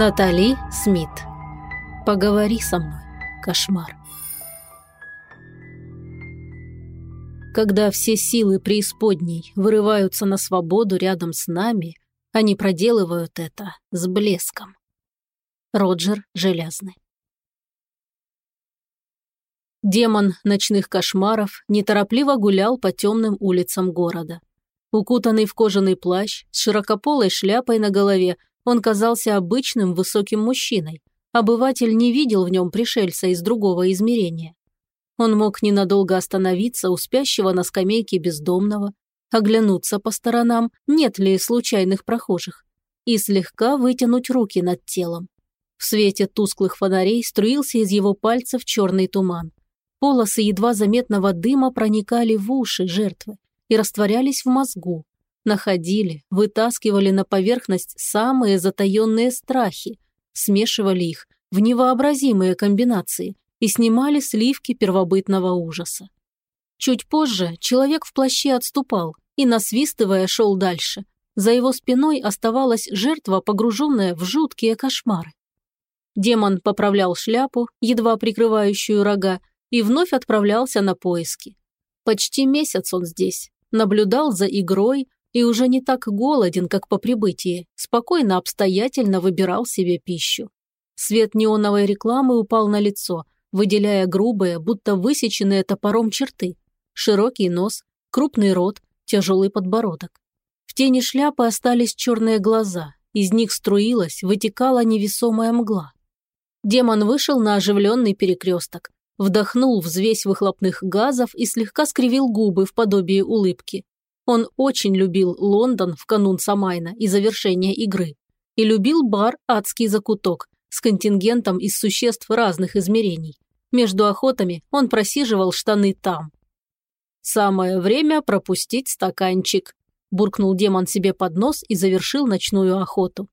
Натали Смит. Поговори со мной, кошмар. Когда все силы преисподней вырываются на свободу рядом с нами, они проделывают это с блеском. Роджер Железный. Демон ночных кошмаров неторопливо гулял по темным улицам города. Укутанный в кожаный плащ, с широкополой шляпой на голове, он казался обычным высоким мужчиной. Обыватель не видел в нем пришельца из другого измерения. Он мог ненадолго остановиться у спящего на скамейке бездомного, оглянуться по сторонам, нет ли случайных прохожих, и слегка вытянуть руки над телом. В свете тусклых фонарей струился из его пальцев черный туман. Полосы едва заметного дыма проникали в уши жертвы и растворялись в мозгу, находили, вытаскивали на поверхность самые затаенные страхи, смешивали их в невообразимые комбинации и снимали сливки первобытного ужаса. Чуть позже человек в плаще отступал и, насвистывая, шел дальше. За его спиной оставалась жертва, погруженная в жуткие кошмары. Демон поправлял шляпу, едва прикрывающую рога, и вновь отправлялся на поиски. Почти месяц он здесь, наблюдал за игрой, и уже не так голоден, как по прибытии, спокойно обстоятельно выбирал себе пищу. Свет неоновой рекламы упал на лицо, выделяя грубые, будто высеченные топором черты. Широкий нос, крупный рот, тяжелый подбородок. В тени шляпы остались черные глаза, из них струилась, вытекала невесомая мгла. Демон вышел на оживленный перекресток, вдохнул взвесь выхлопных газов и слегка скривил губы в подобии улыбки. Он очень любил Лондон в канун Самайна и завершения игры. И любил бар «Адский закуток» с контингентом из существ разных измерений. Между охотами он просиживал штаны там. «Самое время пропустить стаканчик», – буркнул демон себе под нос и завершил ночную охоту.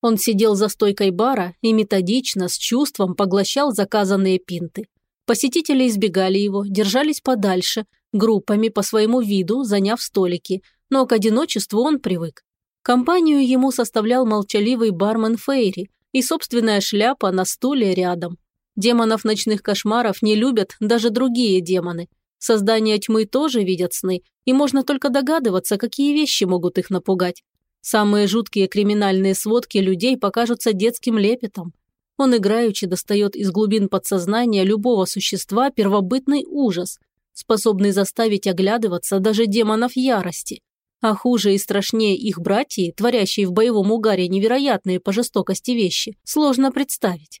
Он сидел за стойкой бара и методично, с чувством поглощал заказанные пинты. Посетители избегали его, держались подальше, группами по своему виду, заняв столики, но к одиночеству он привык. Компанию ему составлял молчаливый бармен Фейри и собственная шляпа на стуле рядом. Демонов ночных кошмаров не любят даже другие демоны. Создания тьмы тоже видят сны, и можно только догадываться, какие вещи могут их напугать. Самые жуткие криминальные сводки людей покажутся детским лепетом. Он играючи достает из глубин подсознания любого существа первобытный ужас, способный заставить оглядываться даже демонов ярости. А хуже и страшнее их братья, творящие в боевом угаре невероятные по жестокости вещи, сложно представить.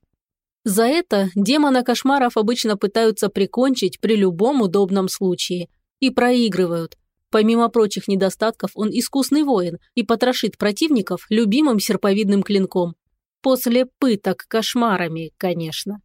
За это демона кошмаров обычно пытаются прикончить при любом удобном случае. И проигрывают. Помимо прочих недостатков, он искусный воин и потрошит противников любимым серповидным клинком. После пыток кошмарами, конечно.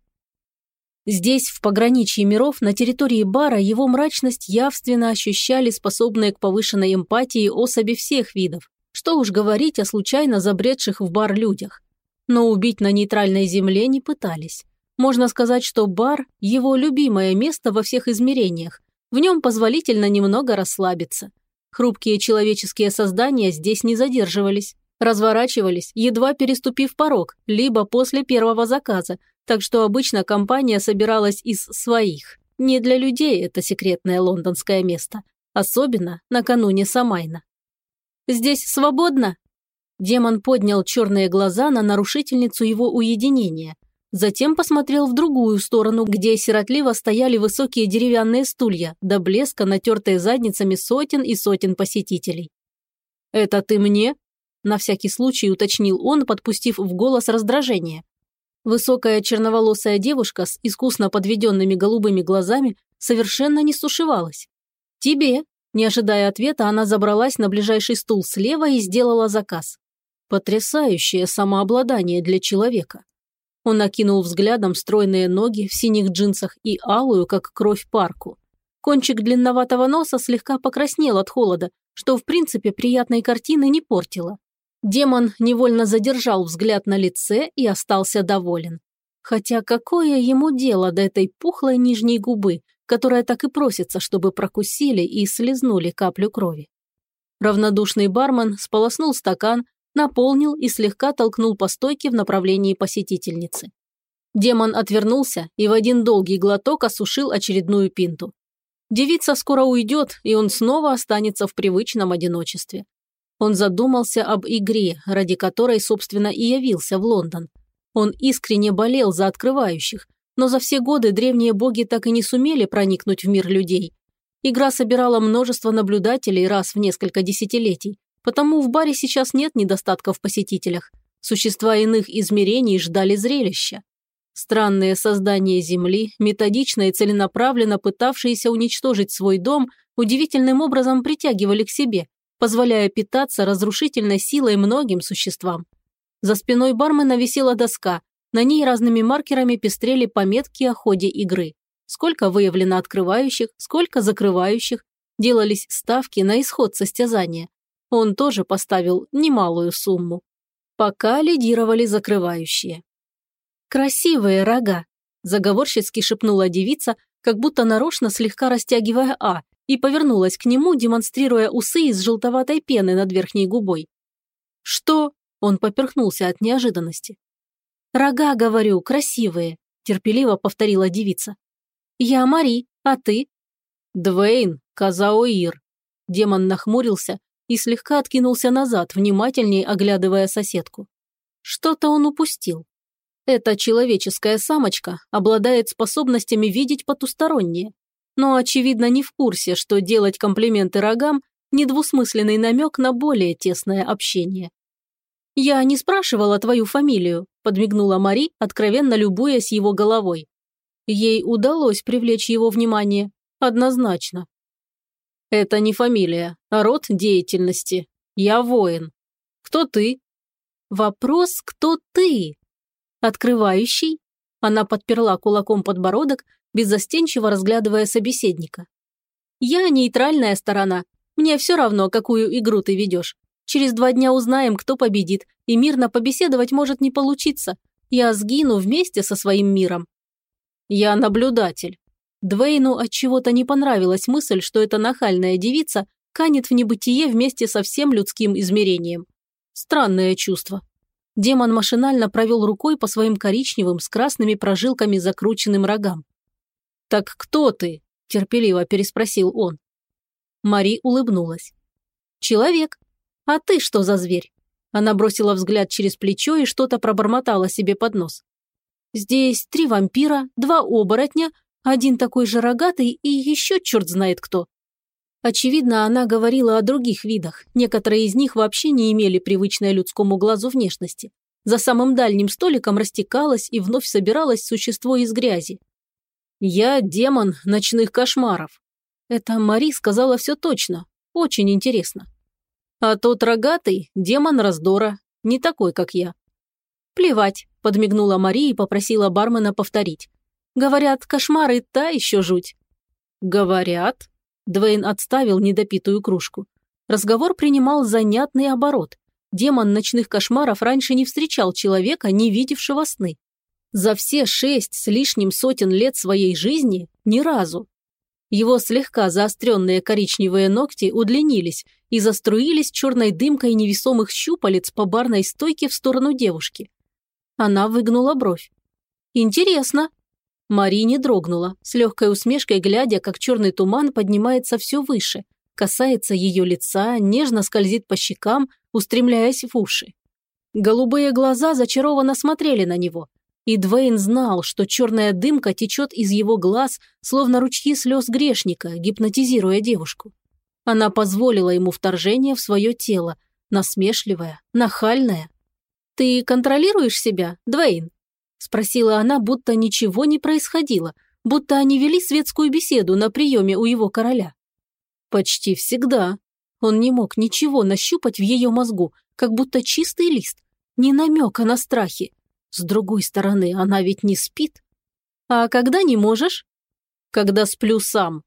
Здесь, в пограничье миров, на территории бара, его мрачность явственно ощущали способные к повышенной эмпатии особи всех видов. Что уж говорить о случайно забредших в бар людях. Но убить на нейтральной земле не пытались. Можно сказать, что бар – его любимое место во всех измерениях. В нем позволительно немного расслабиться. Хрупкие человеческие создания здесь не задерживались. Разворачивались, едва переступив порог, либо после первого заказа, так что обычно компания собиралась из своих. Не для людей это секретное лондонское место, особенно накануне Самайна. «Здесь свободно?» Демон поднял черные глаза на нарушительницу его уединения, затем посмотрел в другую сторону, где сиротливо стояли высокие деревянные стулья, до блеска натертые задницами сотен и сотен посетителей. «Это ты мне?» – на всякий случай уточнил он, подпустив в голос раздражение. Высокая черноволосая девушка с искусно подведенными голубыми глазами совершенно не стушевалась. «Тебе», не ожидая ответа, она забралась на ближайший стул слева и сделала заказ. Потрясающее самообладание для человека. Он окинул взглядом стройные ноги в синих джинсах и алую, как кровь, парку. Кончик длинноватого носа слегка покраснел от холода, что в принципе приятной картины не портило. Демон невольно задержал взгляд на лице и остался доволен. Хотя какое ему дело до этой пухлой нижней губы, которая так и просится, чтобы прокусили и слезнули каплю крови. Равнодушный бармен сполоснул стакан, наполнил и слегка толкнул по стойке в направлении посетительницы. Демон отвернулся и в один долгий глоток осушил очередную пинту. Девица скоро уйдет, и он снова останется в привычном одиночестве. Он задумался об игре, ради которой, собственно, и явился в Лондон. Он искренне болел за открывающих, но за все годы древние боги так и не сумели проникнуть в мир людей. Игра собирала множество наблюдателей раз в несколько десятилетий, потому в баре сейчас нет недостатков в посетителях. Существа иных измерений ждали зрелища. Странные создания Земли, методично и целенаправленно пытавшиеся уничтожить свой дом, удивительным образом притягивали к себе, позволяя питаться разрушительной силой многим существам. За спиной бармена висела доска, на ней разными маркерами пестрели пометки о ходе игры. Сколько выявлено открывающих, сколько закрывающих, делались ставки на исход состязания. Он тоже поставил немалую сумму. Пока лидировали закрывающие. «Красивые рога», – заговорщицки шепнула девица, как будто нарочно слегка растягивая «а», и повернулась к нему, демонстрируя усы из желтоватой пены над верхней губой. «Что?» – он поперхнулся от неожиданности. «Рога, говорю, красивые», – терпеливо повторила девица. «Я Мари, а ты?» «Двейн, Казаоир». Демон нахмурился и слегка откинулся назад, внимательней оглядывая соседку. Что-то он упустил. Эта человеческая самочка обладает способностями видеть потустороннее, но, очевидно, не в курсе, что делать комплименты рогам – недвусмысленный намек на более тесное общение. «Я не спрашивала твою фамилию», – подмигнула Мари, откровенно любуясь его головой. Ей удалось привлечь его внимание. Однозначно. «Это не фамилия, а род деятельности. Я воин. Кто ты?» «Вопрос, кто ты?» «Открывающий?» Она подперла кулаком подбородок, беззастенчиво разглядывая собеседника. «Я нейтральная сторона. Мне все равно, какую игру ты ведешь. Через два дня узнаем, кто победит, и мирно побеседовать может не получиться. Я сгину вместе со своим миром. Я наблюдатель. Двейну от чего-то не понравилась мысль, что эта нахальная девица канет в небытие вместе со всем людским измерением. Странное чувство. Демон машинально провел рукой по своим коричневым с красными прожилками закрученным рогам. «Так кто ты?» – терпеливо переспросил он. Мари улыбнулась. «Человек. «А ты что за зверь?» Она бросила взгляд через плечо и что-то пробормотала себе под нос. «Здесь три вампира, два оборотня, один такой же рогатый и еще черт знает кто». Очевидно, она говорила о других видах. Некоторые из них вообще не имели привычной людскому глазу внешности. За самым дальним столиком растекалось и вновь собиралось существо из грязи. «Я демон ночных кошмаров». Это Мари сказала все точно. Очень интересно. А тот рогатый – демон раздора, не такой, как я. Плевать, подмигнула Мария и попросила бармена повторить. Говорят, кошмары – та еще жуть. Говорят? Двейн отставил недопитую кружку. Разговор принимал занятный оборот. Демон ночных кошмаров раньше не встречал человека, не видевшего сны. За все шесть с лишним сотен лет своей жизни ни разу. Его слегка заостренные коричневые ногти удлинились и заструились черной дымкой невесомых щупалец по барной стойке в сторону девушки. Она выгнула бровь. «Интересно». Мари не дрогнула, с легкой усмешкой глядя, как черный туман поднимается все выше, касается ее лица, нежно скользит по щекам, устремляясь в уши. Голубые глаза зачарованно смотрели на него, и Двейн знал, что черная дымка течет из его глаз, словно ручьи слез грешника, гипнотизируя девушку. Она позволила ему вторжение в свое тело, насмешливая, нахальная. «Ты контролируешь себя, Двейн?» – спросила она, будто ничего не происходило, будто они вели светскую беседу на приеме у его короля. «Почти всегда». Он не мог ничего нащупать в ее мозгу, как будто чистый лист, ни намека на страхи, с другой стороны, она ведь не спит. А когда не можешь? Когда сплю сам.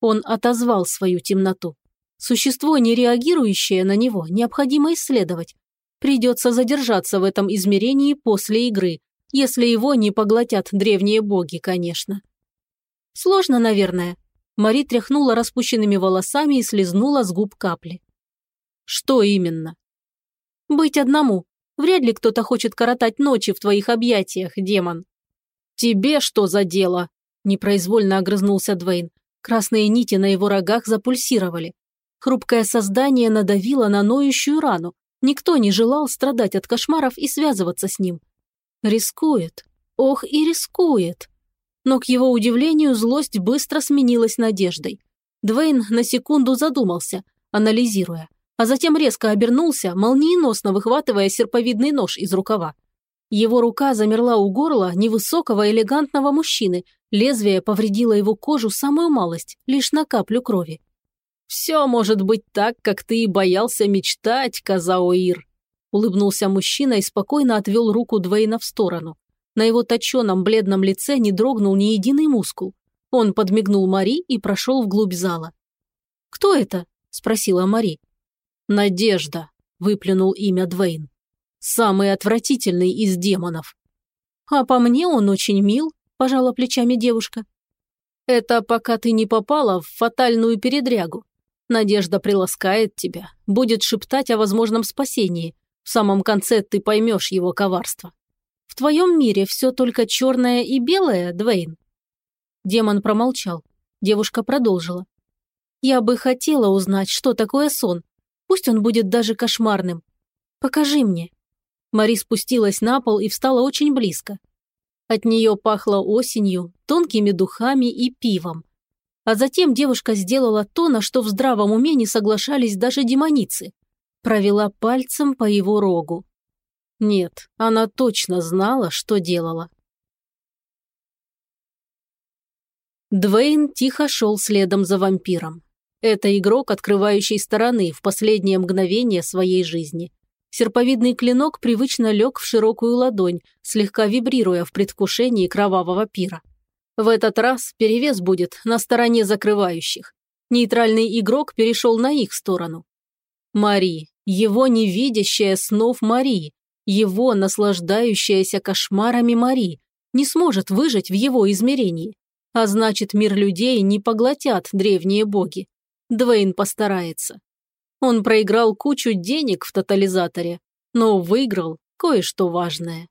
Он отозвал свою темноту. Существо, не реагирующее на него, необходимо исследовать. Придется задержаться в этом измерении после игры, если его не поглотят древние боги, конечно. Сложно, наверное. Мари тряхнула распущенными волосами и слезнула с губ капли. Что именно? Быть одному. Вряд ли кто-то хочет коротать ночи в твоих объятиях, демон. Тебе что за дело? Непроизвольно огрызнулся Двейн. Красные нити на его рогах запульсировали. Хрупкое создание надавило на ноющую рану. Никто не желал страдать от кошмаров и связываться с ним. Рискует. Ох и рискует. Но к его удивлению злость быстро сменилась надеждой. Двейн на секунду задумался, анализируя, а затем резко обернулся, молниеносно выхватывая серповидный нож из рукава. Его рука замерла у горла невысокого элегантного мужчины, лезвие повредило его кожу самую малость, лишь на каплю крови. «Все может быть так, как ты и боялся мечтать, Казаоир», улыбнулся мужчина и спокойно отвел руку Двейна в сторону. На его точеном бледном лице не дрогнул ни единый мускул. Он подмигнул Мари и прошел вглубь зала. «Кто это?» – спросила Мари. «Надежда», – выплюнул имя Двейн. «Самый отвратительный из демонов». «А по мне он очень мил», – пожала плечами девушка. «Это пока ты не попала в фатальную передрягу. Надежда приласкает тебя, будет шептать о возможном спасении. В самом конце ты поймешь его коварство. В твоем мире все только черное и белое, Двейн?» Демон промолчал. Девушка продолжила. «Я бы хотела узнать, что такое сон. Пусть он будет даже кошмарным. Покажи мне». Мари спустилась на пол и встала очень близко. От нее пахло осенью, тонкими духами и пивом. А затем девушка сделала то, на что в здравом уме не соглашались даже демоницы. Провела пальцем по его рогу. Нет, она точно знала, что делала. Двейн тихо шел следом за вампиром. Это игрок, открывающий стороны в последнее мгновение своей жизни. Серповидный клинок привычно лег в широкую ладонь, слегка вибрируя в предвкушении кровавого пира. В этот раз перевес будет на стороне закрывающих. Нейтральный игрок перешел на их сторону. Мари, его невидящая снов Мари, его наслаждающаяся кошмарами Мари, не сможет выжить в его измерении. А значит, мир людей не поглотят древние боги. Двейн постарается. Он проиграл кучу денег в тотализаторе, но выиграл кое-что важное.